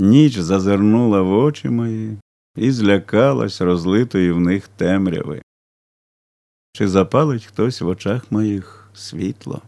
Ніч зазирнула в очі мої і злякалась розлитої в них темряви. Чи запалить хтось в очах моїх світло?